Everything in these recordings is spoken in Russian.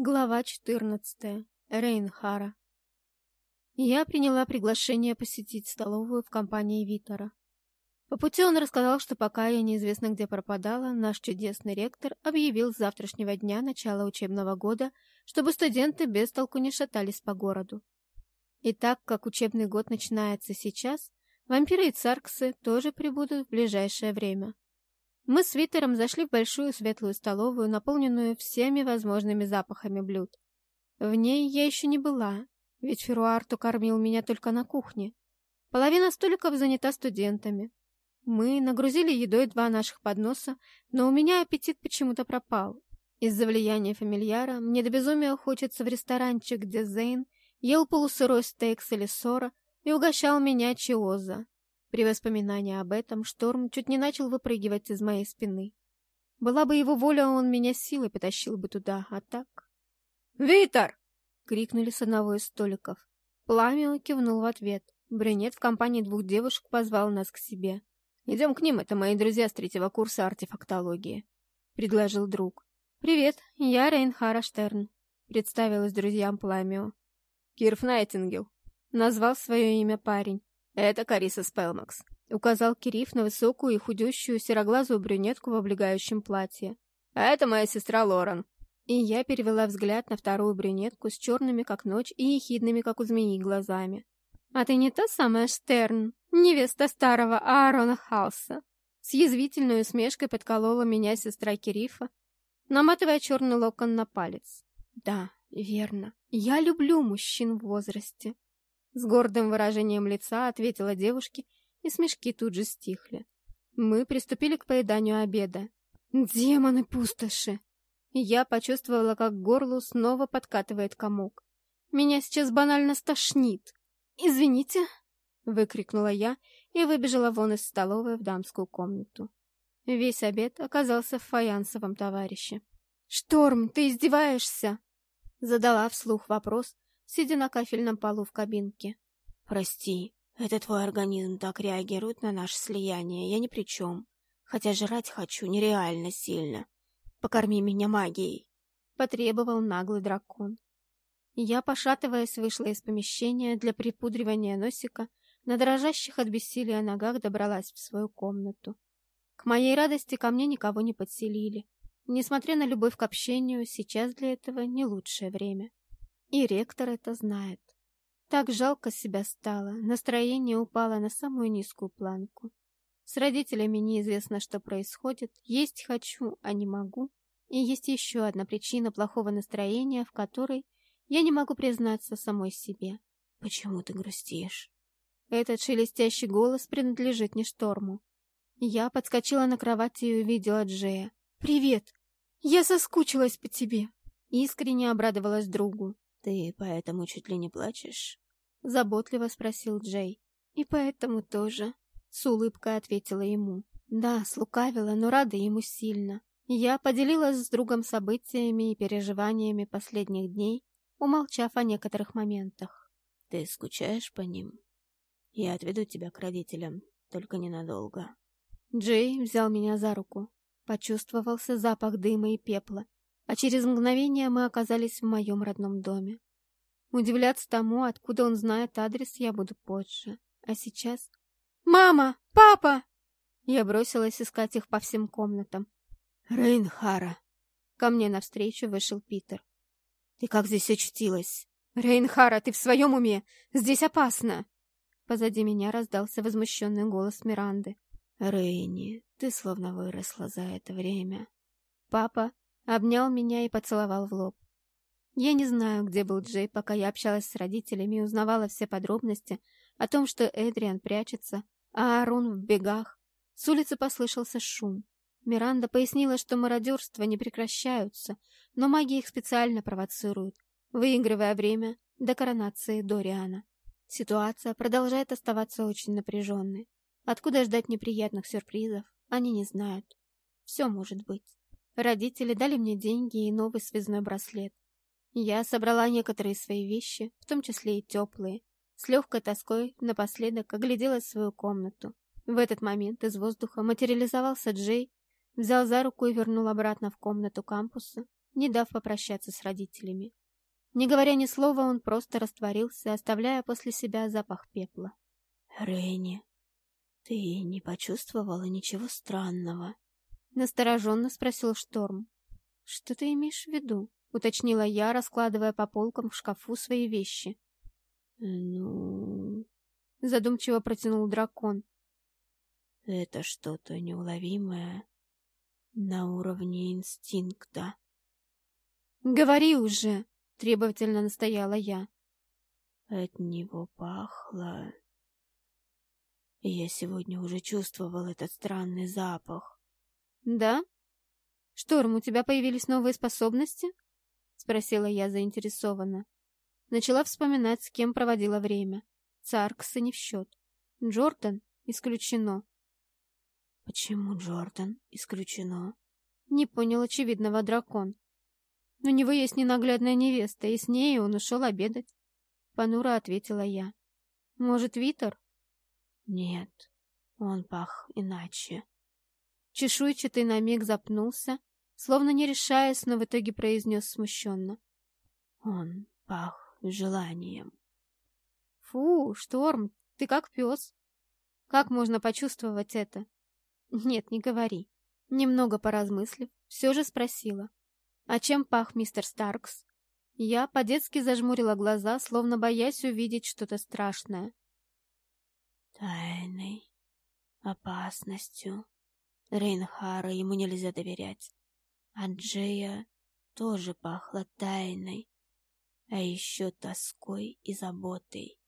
Глава 14. Рейнхара. Я приняла приглашение посетить столовую в компании Витера. По пути он рассказал, что пока я неизвестно где пропадала, наш чудесный ректор объявил с завтрашнего дня начала учебного года, чтобы студенты без толку не шатались по городу. И так как учебный год начинается сейчас, вампиры и царксы тоже прибудут в ближайшее время. Мы с Витером зашли в большую светлую столовую, наполненную всеми возможными запахами блюд. В ней я еще не была, ведь Феруарту кормил меня только на кухне. Половина столиков занята студентами. Мы нагрузили едой два наших подноса, но у меня аппетит почему-то пропал. Из-за влияния фамильяра мне до безумия хочется в ресторанчик, где Зейн ел полусырой стейк с Элисора и угощал меня чиоза. При воспоминании об этом шторм чуть не начал выпрыгивать из моей спины. Была бы его воля, он меня силой потащил бы туда, а так... «Витер!» — крикнули с одного из столиков. Пламя кивнул в ответ. Брюнет в компании двух девушек позвал нас к себе. «Идем к ним, это мои друзья с третьего курса артефактологии», — предложил друг. «Привет, я Рейнхара Штерн», — представилась друзьям Пламио. «Кирф Найтингел», — назвал свое имя парень. «Это Кариса Спелмакс», — указал Кириф на высокую и худющую сероглазую брюнетку в облегающем платье. «А это моя сестра Лорен». И я перевела взгляд на вторую брюнетку с черными, как ночь, и ехидными, как у змеи, глазами. «А ты не та самая Штерн, невеста старого Аарона Халса?» С язвительной усмешкой подколола меня сестра Кирифа, наматывая черный локон на палец. «Да, верно. Я люблю мужчин в возрасте. С гордым выражением лица ответила девушке, и смешки тут же стихли. Мы приступили к поеданию обеда. Демоны пустоши! Я почувствовала, как к горлу снова подкатывает комок. Меня сейчас банально стошнит. «Извините!» — выкрикнула я и выбежала вон из столовой в дамскую комнату. Весь обед оказался в фаянсовом товарище. «Шторм, ты издеваешься?» Задала вслух вопрос, сидя на кафельном полу в кабинке. «Прости, это твой организм так реагирует на наше слияние, я ни при чем. Хотя жрать хочу нереально сильно. Покорми меня магией!» — потребовал наглый дракон. Я, пошатываясь, вышла из помещения для припудривания носика, на дрожащих от бессилия ногах добралась в свою комнату. К моей радости ко мне никого не подселили. Несмотря на любовь к общению, сейчас для этого не лучшее время. И ректор это знает. Так жалко себя стало, настроение упало на самую низкую планку. С родителями неизвестно, что происходит, есть хочу, а не могу. И есть еще одна причина плохого настроения, в которой я не могу признаться самой себе. «Почему ты грустишь?» Этот шелестящий голос принадлежит не Шторму. Я подскочила на кровати и увидела Джея. «Привет! Я соскучилась по тебе!» Искренне обрадовалась другу. «Ты поэтому чуть ли не плачешь?» — заботливо спросил Джей. «И поэтому тоже», — с улыбкой ответила ему. «Да, слукавила, но рада ему сильно. Я поделилась с другом событиями и переживаниями последних дней, умолчав о некоторых моментах. «Ты скучаешь по ним? Я отведу тебя к родителям, только ненадолго». Джей взял меня за руку. Почувствовался запах дыма и пепла, а через мгновение мы оказались в моем родном доме. Удивляться тому, откуда он знает адрес, я буду позже. А сейчас... «Мама! Папа!» Я бросилась искать их по всем комнатам. «Рейнхара!» Ко мне навстречу вышел Питер. «Ты как здесь очутилась?» «Рейнхара, ты в своем уме? Здесь опасно!» Позади меня раздался возмущенный голос Миранды. «Рейни, ты словно выросла за это время». Папа обнял меня и поцеловал в лоб. Я не знаю, где был Джей, пока я общалась с родителями и узнавала все подробности о том, что Эдриан прячется, а Арон в бегах. С улицы послышался шум. Миранда пояснила, что мародерства не прекращаются, но маги их специально провоцируют, выигрывая время до коронации Дориана. Ситуация продолжает оставаться очень напряженной. Откуда ждать неприятных сюрпризов, они не знают. Все может быть. Родители дали мне деньги и новый связной браслет. Я собрала некоторые свои вещи, в том числе и теплые. С легкой тоской напоследок оглядела свою комнату. В этот момент из воздуха материализовался Джей, взял за руку и вернул обратно в комнату кампуса, не дав попрощаться с родителями. Не говоря ни слова, он просто растворился, оставляя после себя запах пепла. «Ренни, ты не почувствовала ничего странного?» Настороженно спросил Шторм. «Что ты имеешь в виду?» — уточнила я, раскладывая по полкам в шкафу свои вещи. «Ну...» — задумчиво протянул дракон. «Это что-то неуловимое на уровне инстинкта». «Говори уже!» — требовательно настояла я. От него пахло... Я сегодня уже чувствовал этот странный запах. «Да? Шторм, у тебя появились новые способности?» — спросила я заинтересованно. Начала вспоминать, с кем проводила время. Царксы не в счет. Джордан исключено. «Почему Джордан исключено?» Не понял очевидного дракон. У него есть ненаглядная невеста, и с ней он ушел обедать. Понуро ответила я. Может, Витер? Нет, он пах иначе. Чешуйчатый на миг запнулся, словно не решаясь, но в итоге произнес смущенно. Он пах желанием. Фу, Шторм, ты как пес. Как можно почувствовать это? Нет, не говори. Немного поразмыслив, все же спросила. А чем пах мистер Старкс? Я по-детски зажмурила глаза, словно боясь увидеть что-то страшное. Тайной, опасностью. Рейнхара ему нельзя доверять. А Джея тоже пахла тайной, а еще тоской и заботой.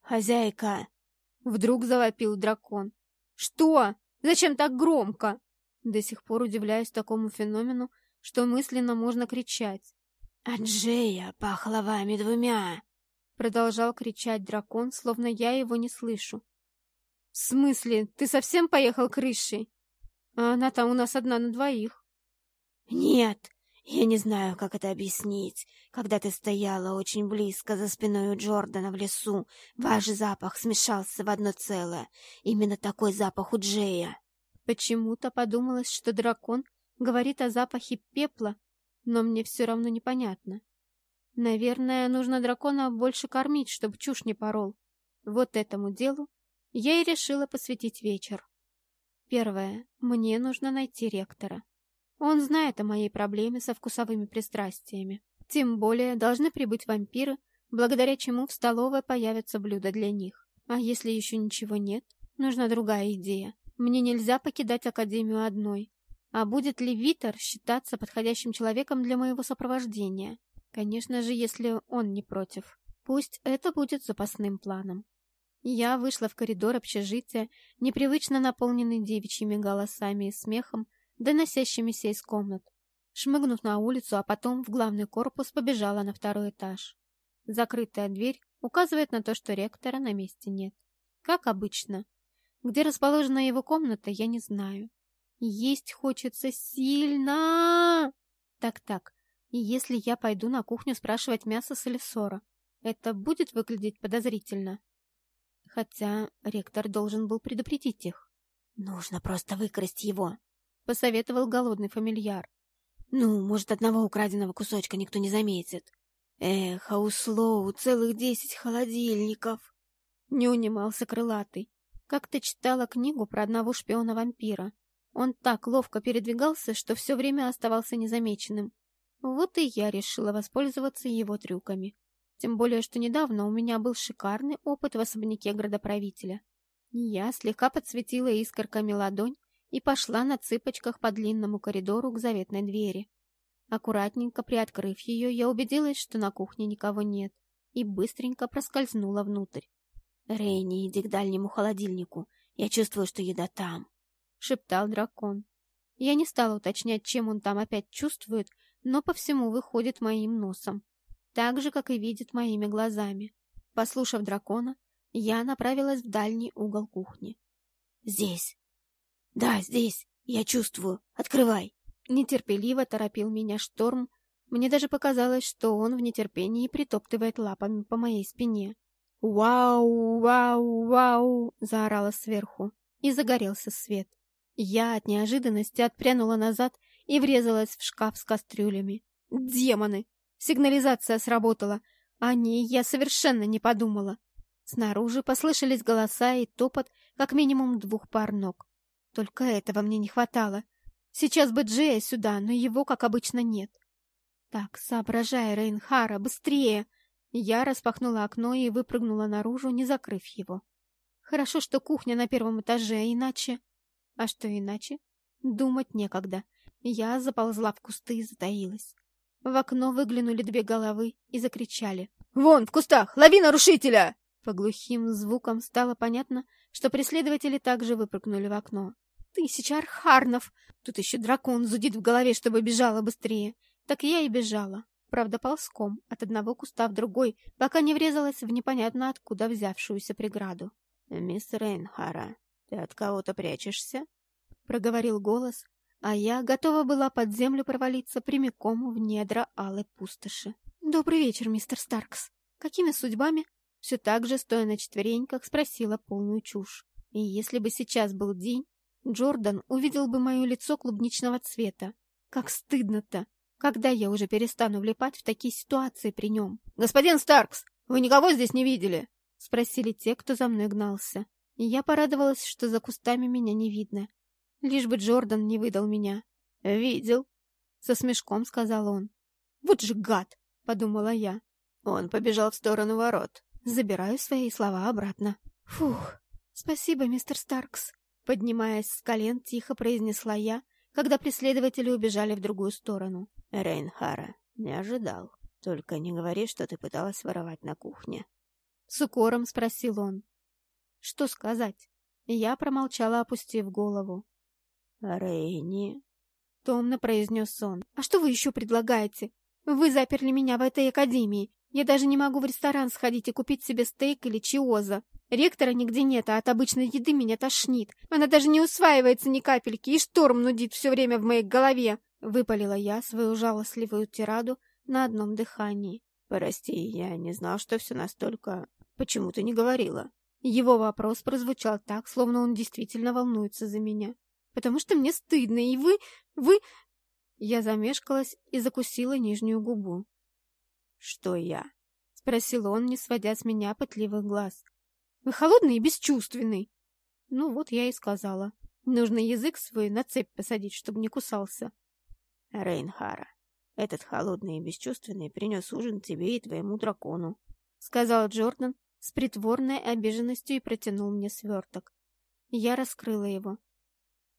«Хозяйка!» — вдруг завопил дракон. «Что? Зачем так громко?» До сих пор удивляюсь такому феномену, что мысленно можно кричать. «Аджея пахла вами двумя!» Продолжал кричать дракон, словно я его не слышу. «В смысле? Ты совсем поехал крышей? А она там у нас одна на двоих». «Нет, я не знаю, как это объяснить. Когда ты стояла очень близко за спиной у Джордана в лесу, ваш запах смешался в одно целое. Именно такой запах у Джея». Почему-то подумалось, что дракон говорит о запахе пепла, но мне все равно непонятно. Наверное, нужно дракона больше кормить, чтобы чушь не порол. Вот этому делу я и решила посвятить вечер. Первое. Мне нужно найти ректора. Он знает о моей проблеме со вкусовыми пристрастиями. Тем более должны прибыть вампиры, благодаря чему в столовой появятся блюда для них. А если еще ничего нет, нужна другая идея. Мне нельзя покидать Академию одной. А будет ли Витер считаться подходящим человеком для моего сопровождения? Конечно же, если он не против. Пусть это будет запасным планом. Я вышла в коридор общежития, непривычно наполненный девичьими голосами и смехом, доносящимися из комнат. Шмыгнув на улицу, а потом в главный корпус побежала на второй этаж. Закрытая дверь указывает на то, что ректора на месте нет. Как обычно. Где расположена его комната, я не знаю. Есть хочется сильно. Так-так, и если я пойду на кухню спрашивать мясо с Элисора, это будет выглядеть подозрительно? Хотя ректор должен был предупредить их. «Нужно просто выкрасть его», — посоветовал голодный фамильяр. «Ну, может, одного украденного кусочка никто не заметит. Эх, а у Слоу целых десять холодильников!» Не унимался крылатый. Как-то читала книгу про одного шпиона-вампира. Он так ловко передвигался, что все время оставался незамеченным. Вот и я решила воспользоваться его трюками. Тем более, что недавно у меня был шикарный опыт в особняке градоправителя. Я слегка подсветила искорками ладонь и пошла на цыпочках по длинному коридору к заветной двери. Аккуратненько приоткрыв ее, я убедилась, что на кухне никого нет, и быстренько проскользнула внутрь. «Рейни, иди к дальнему холодильнику. Я чувствую, что еда там» шептал дракон. Я не стала уточнять, чем он там опять чувствует, но по всему выходит моим носом, так же, как и видит моими глазами. Послушав дракона, я направилась в дальний угол кухни. «Здесь!» «Да, здесь! Я чувствую! Открывай!» Нетерпеливо торопил меня шторм. Мне даже показалось, что он в нетерпении притоптывает лапами по моей спине. «Вау! Вау! Вау!» — заорала сверху, и загорелся свет. Я от неожиданности отпрянула назад и врезалась в шкаф с кастрюлями. Демоны! Сигнализация сработала. О ней я совершенно не подумала. Снаружи послышались голоса и топот как минимум двух пар ног. Только этого мне не хватало. Сейчас бы Джея сюда, но его, как обычно, нет. Так, соображай, Рейнхара, быстрее! Я распахнула окно и выпрыгнула наружу, не закрыв его. Хорошо, что кухня на первом этаже, иначе... А что иначе? Думать некогда. Я заползла в кусты и затаилась. В окно выглянули две головы и закричали. «Вон, в кустах! Лови нарушителя!» По глухим звукам стало понятно, что преследователи также выпрыгнули в окно. «Тысяча архарнов! Тут еще дракон зудит в голове, чтобы бежала быстрее. Так я и бежала. Правда, ползком, от одного куста в другой, пока не врезалась в непонятно откуда взявшуюся преграду. «Мисс Рейнхара, ты от кого-то прячешься?» — проговорил голос, а я готова была под землю провалиться прямиком в недра алой пустоши. «Добрый вечер, мистер Старкс. Какими судьбами?» Все так же, стоя на четвереньках, спросила полную чушь. И если бы сейчас был день, Джордан увидел бы мое лицо клубничного цвета. Как стыдно-то! Когда я уже перестану влипать в такие ситуации при нем? «Господин Старкс, вы никого здесь не видели?» — спросили те, кто за мной гнался. И я порадовалась, что за кустами меня не видно. Лишь бы Джордан не выдал меня. «Видел», — со смешком сказал он. «Вот же гад!» — подумала я. Он побежал в сторону ворот. Забираю свои слова обратно. «Фух, спасибо, мистер Старкс», — поднимаясь с колен, тихо произнесла я, когда преследователи убежали в другую сторону. «Рейнхара, не ожидал. Только не говори, что ты пыталась воровать на кухне». С укором спросил он. «Что сказать?» Я промолчала, опустив голову. «Рейни...» — томно произнес он. «А что вы еще предлагаете? Вы заперли меня в этой академии. Я даже не могу в ресторан сходить и купить себе стейк или чиоза. Ректора нигде нет, а от обычной еды меня тошнит. Она даже не усваивается ни капельки, и шторм нудит все время в моей голове!» Выпалила я свою жалостливую тираду на одном дыхании. «Прости, я не знал, что все настолько... Почему ты не говорила?» Его вопрос прозвучал так, словно он действительно волнуется за меня потому что мне стыдно, и вы... вы...» Я замешкалась и закусила нижнюю губу. «Что я?» — спросил он, не сводя с меня пытливых глаз. «Вы холодный и бесчувственный!» Ну вот я и сказала. Нужно язык свой на цепь посадить, чтобы не кусался. «Рейнхара, этот холодный и бесчувственный принес ужин тебе и твоему дракону», — сказал Джордан с притворной обиженностью и протянул мне сверток. Я раскрыла его.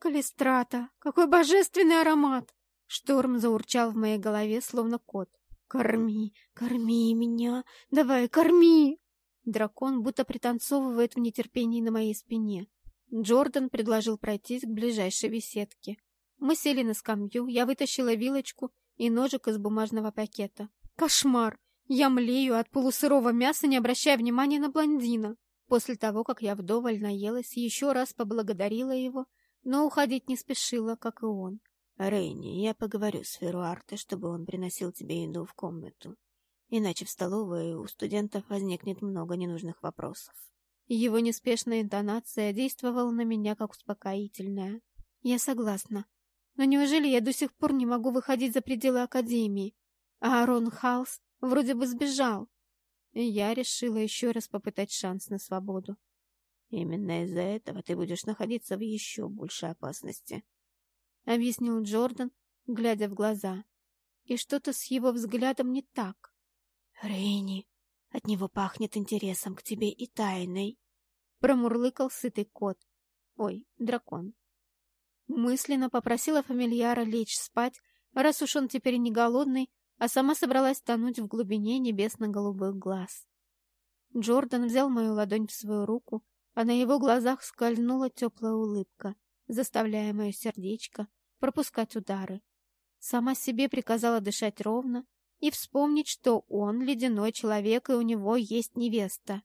«Калистрата! Какой божественный аромат!» Шторм заурчал в моей голове, словно кот. «Корми, корми меня! Давай, корми!» Дракон будто пританцовывает в нетерпении на моей спине. Джордан предложил пройтись к ближайшей беседке. Мы сели на скамью, я вытащила вилочку и ножик из бумажного пакета. Кошмар! Я млею от полусырого мяса, не обращая внимания на блондина. После того, как я вдоволь наелась, еще раз поблагодарила его но уходить не спешила, как и он. «Рейни, я поговорю с Феруарте, чтобы он приносил тебе еду в комнату. Иначе в столовой у студентов возникнет много ненужных вопросов». Его неспешная интонация действовала на меня как успокоительная. «Я согласна. Но неужели я до сих пор не могу выходить за пределы Академии? А Арон Халс вроде бы сбежал». И я решила еще раз попытать шанс на свободу. Именно из-за этого ты будешь находиться в еще большей опасности. Объяснил Джордан, глядя в глаза. И что-то с его взглядом не так. Рейни, от него пахнет интересом к тебе и тайной. Промурлыкал сытый кот. Ой, дракон. Мысленно попросила фамильяра лечь спать, раз уж он теперь не голодный, а сама собралась тонуть в глубине небесно-голубых глаз. Джордан взял мою ладонь в свою руку, а на его глазах скользнула теплая улыбка, заставляя мое сердечко пропускать удары. Сама себе приказала дышать ровно и вспомнить, что он ледяной человек и у него есть невеста,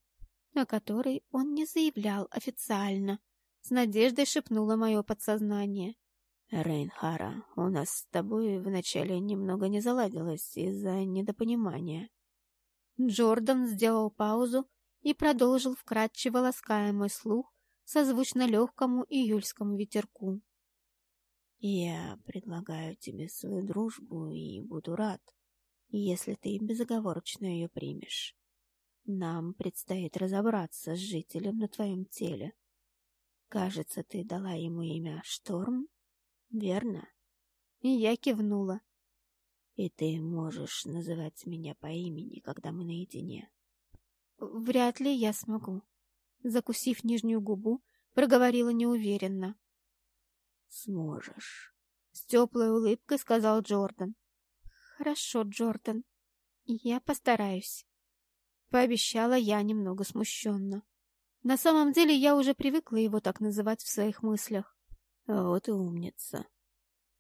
о которой он не заявлял официально. С надеждой шепнуло мое подсознание. «Рейнхара, у нас с тобой вначале немного не заладилось из-за недопонимания». Джордан сделал паузу и продолжил вкрадчиво лаская мой слух созвучно легкому июльскому ветерку. Я предлагаю тебе свою дружбу и буду рад, если ты безоговорочно ее примешь. Нам предстоит разобраться с жителем на твоем теле. Кажется, ты дала ему имя Шторм, верно? И я кивнула. И ты можешь называть меня по имени, когда мы наедине. Вряд ли я смогу. Закусив нижнюю губу, проговорила неуверенно. Сможешь. С теплой улыбкой сказал Джордан. Хорошо, Джордан. Я постараюсь. Пообещала я немного смущенно. На самом деле я уже привыкла его так называть в своих мыслях. Вот и умница.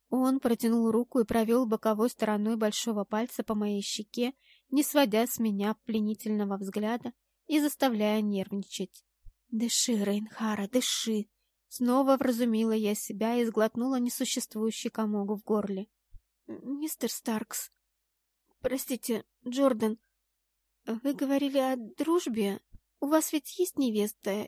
Он протянул руку и провел боковой стороной большого пальца по моей щеке, не сводя с меня пленительного взгляда и заставляя нервничать. «Дыши, Рейнхара, дыши!» Снова вразумила я себя и сглотнула несуществующий комок в горле. «Мистер Старкс, простите, Джордан, вы говорили о дружбе? У вас ведь есть невеста?»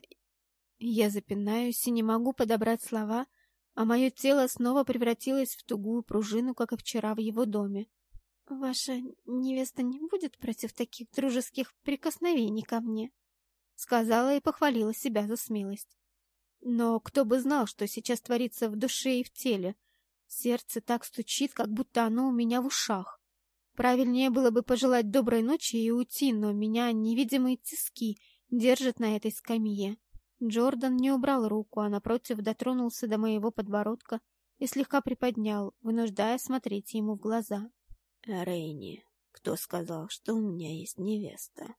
Я запинаюсь и не могу подобрать слова, а мое тело снова превратилось в тугую пружину, как и вчера в его доме. «Ваша невеста не будет против таких дружеских прикосновений ко мне?» Сказала и похвалила себя за смелость. Но кто бы знал, что сейчас творится в душе и в теле. Сердце так стучит, как будто оно у меня в ушах. Правильнее было бы пожелать доброй ночи и уйти, но меня невидимые тиски держат на этой скамье. Джордан не убрал руку, а напротив дотронулся до моего подбородка и слегка приподнял, вынуждая смотреть ему в глаза. «Рейни, кто сказал, что у меня есть невеста?»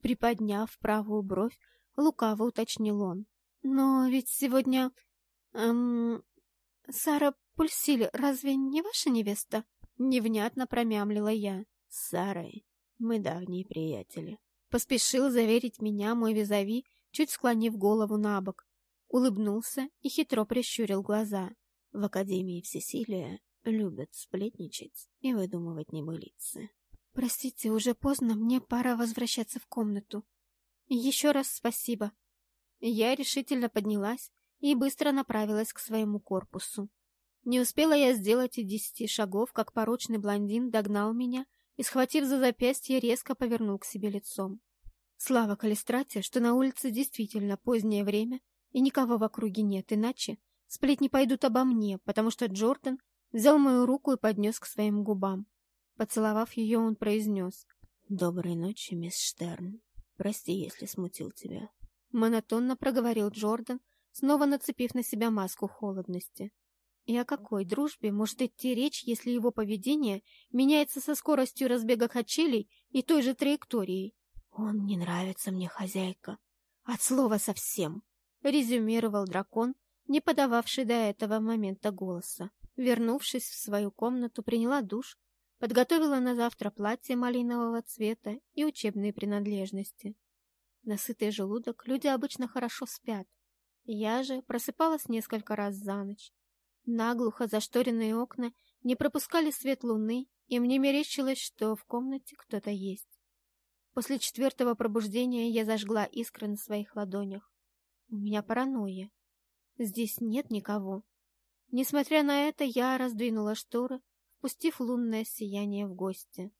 Приподняв правую бровь, лукаво уточнил он. «Но ведь сегодня... Эм, Сара Пульсиль разве не ваша невеста?» Невнятно промямлила я. «С Сарой мы давние приятели». Поспешил заверить меня мой визави, чуть склонив голову на бок. Улыбнулся и хитро прищурил глаза. В Академии Всесилия любят сплетничать и выдумывать небылицы. «Простите, уже поздно, мне пора возвращаться в комнату. Еще раз спасибо». Я решительно поднялась и быстро направилась к своему корпусу. Не успела я сделать и десяти шагов, как порочный блондин догнал меня и, схватив за запястье, резко повернул к себе лицом. Слава Калистрате, что на улице действительно позднее время и никого в округе нет, иначе сплетни пойдут обо мне, потому что Джордан взял мою руку и поднес к своим губам. Поцеловав ее, он произнес. «Доброй ночи, мисс Штерн. Прости, если смутил тебя. Монотонно проговорил Джордан, снова нацепив на себя маску холодности. И о какой дружбе может идти речь, если его поведение меняется со скоростью разбега качелей и той же траекторией? «Он не нравится мне, хозяйка. От слова совсем», — резюмировал дракон, не подававший до этого момента голоса. Вернувшись в свою комнату, приняла душ, подготовила на завтра платье малинового цвета и учебные принадлежности. На сытый желудок люди обычно хорошо спят. Я же просыпалась несколько раз за ночь. Наглухо зашторенные окна не пропускали свет луны, и мне мерещилось, что в комнате кто-то есть. После четвертого пробуждения я зажгла искры на своих ладонях. У меня паранойя. Здесь нет никого. Несмотря на это, я раздвинула шторы, впустив лунное сияние в гости.